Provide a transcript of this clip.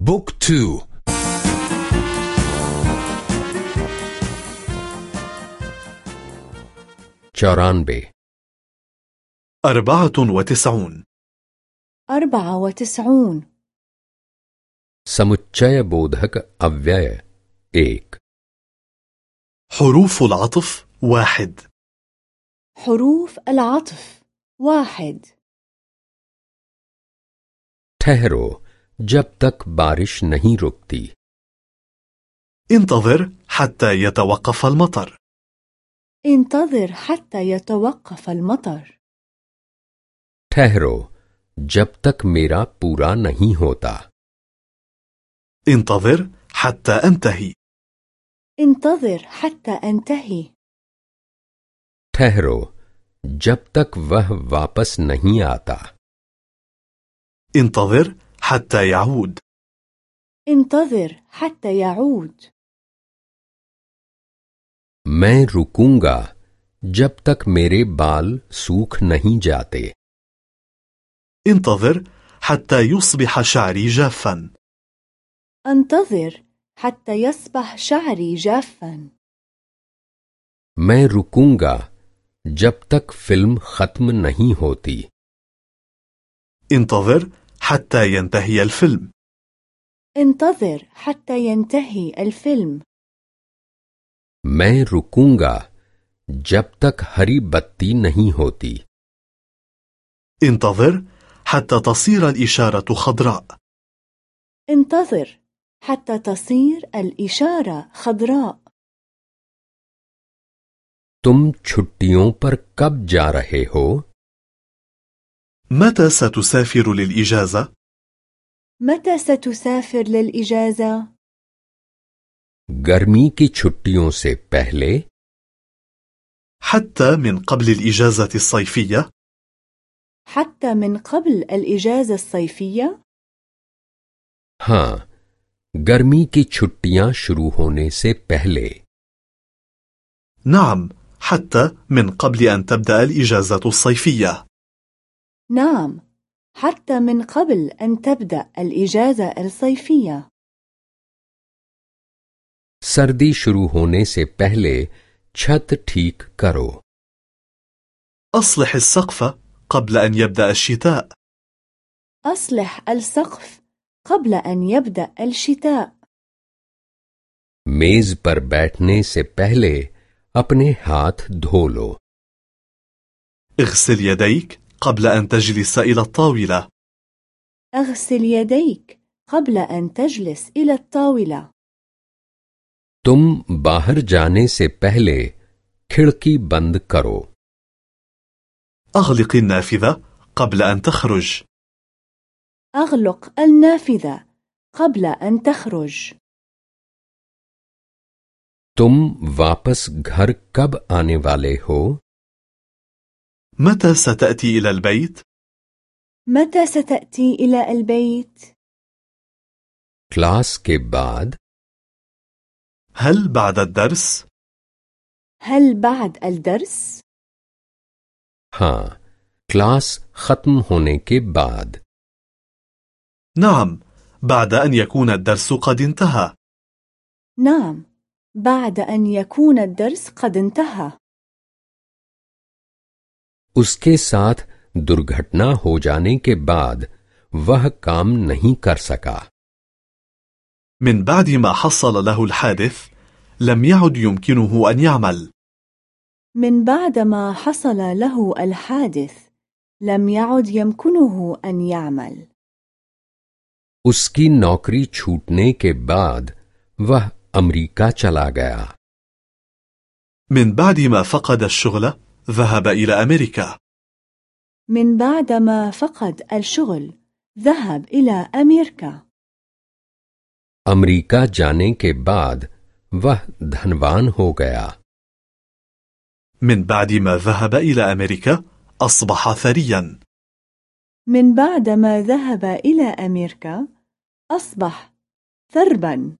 Book two. चौरानवे أربعة وتسعون. أربعة وتسعون. سمچايا بودهك أويايا ايك حروف العطف واحد. حروف العطف واحد. تهرو. जब तक बारिश नहीं रुकती انتظر حتى يتوقف المطر انتظر حتى يتوقف المطر ठहरो जब तक मेरा पूरा नहीं होता انتظر حتى أنتهي انتظر حتى أنتهي ठहरो जब तक वह वापस नहीं आता انتظر حتى يعود انتظر حتى يعود मैं रुकूंगा जब तक मेरे बाल सूख नहीं जाते انتظر حتى يصبح شعري جافا انتظر حتى يصبح شعري جافا मैं रुकूंगा जब तक फिल्म खत्म नहीं होती انتظر حتى ينتهي الفيلم انتظر حتى ينتهي الفيلم मैं रुकूंगा जब तक हरी बत्ती नहीं होती انتظر حتى تصير الإشارة خضراء انتظر حتى تصير الإشارة خضراء तुम छुट्टियों पर कब जा रहे हो متى ستسافر للإجازة؟ متى ستسافر للإجازة؟ गर्मी की छुट्टियों से पहले حتى من قبل الإجازة الصيفية حتى من قبل الإجازة الصيفية؟ हाँ गर्मी की छुट्टियां शुरू होने से पहले نعم حتى من قبل أن تبدأ الإجازة الصيفية نعم حتى من قبل أن تبدأ الإجازة الصيفية सर्दी शुरू होने से पहले छत ठीक करो أصلح السقف قبل أن يبدأ الشتاء أصلح السقف قبل أن يبدأ الشتاء मेज पर बैठने से पहले अपने हाथ धो लो اغسل يديك قبل أن تجلس إلى الطاولة. أغسل يديك قبل أن تجلس إلى الطاولة. تم باهر جانے سے پہلے खिड़की बंद करो। أغلق النافذة قبل أن تخرج. أغلق النافذة قبل أن تخرج. तुम वापस घर कब आने वाले हो? متى ستأتي إلى البيت؟ متى ستأتي إلى البيت؟ क्लास के बाद هل بعد الدرس؟ هل بعد الدرس؟ हाँ क्लास खत्म होने के बाद نعم بعد أن يكون الدرس قد انتهى نعم بعد أن يكون الدرس قد انتهى उसके साथ दुर्घटना हो जाने के बाद वह काम नहीं कर सका من بعد ما حصل له الحادث لم يعد يمكنه أن يعمل من بعد ما حصل له الحادث لم يعد يمكنه أن يعمل उसकी नौकरी छूटने के बाद वह अमेरिका चला गया من بعد ما فقد الشغل ذهب إلى أمريكا من بعد ما فقد الشغل ذهب إلى أمريكا अमेरिका जाने के बाद वह धनवान हो गया من بعد ما ذهب إلى أمريكا أصبح ثريا من بعد ما ذهب إلى أمريكا أصبح ثربا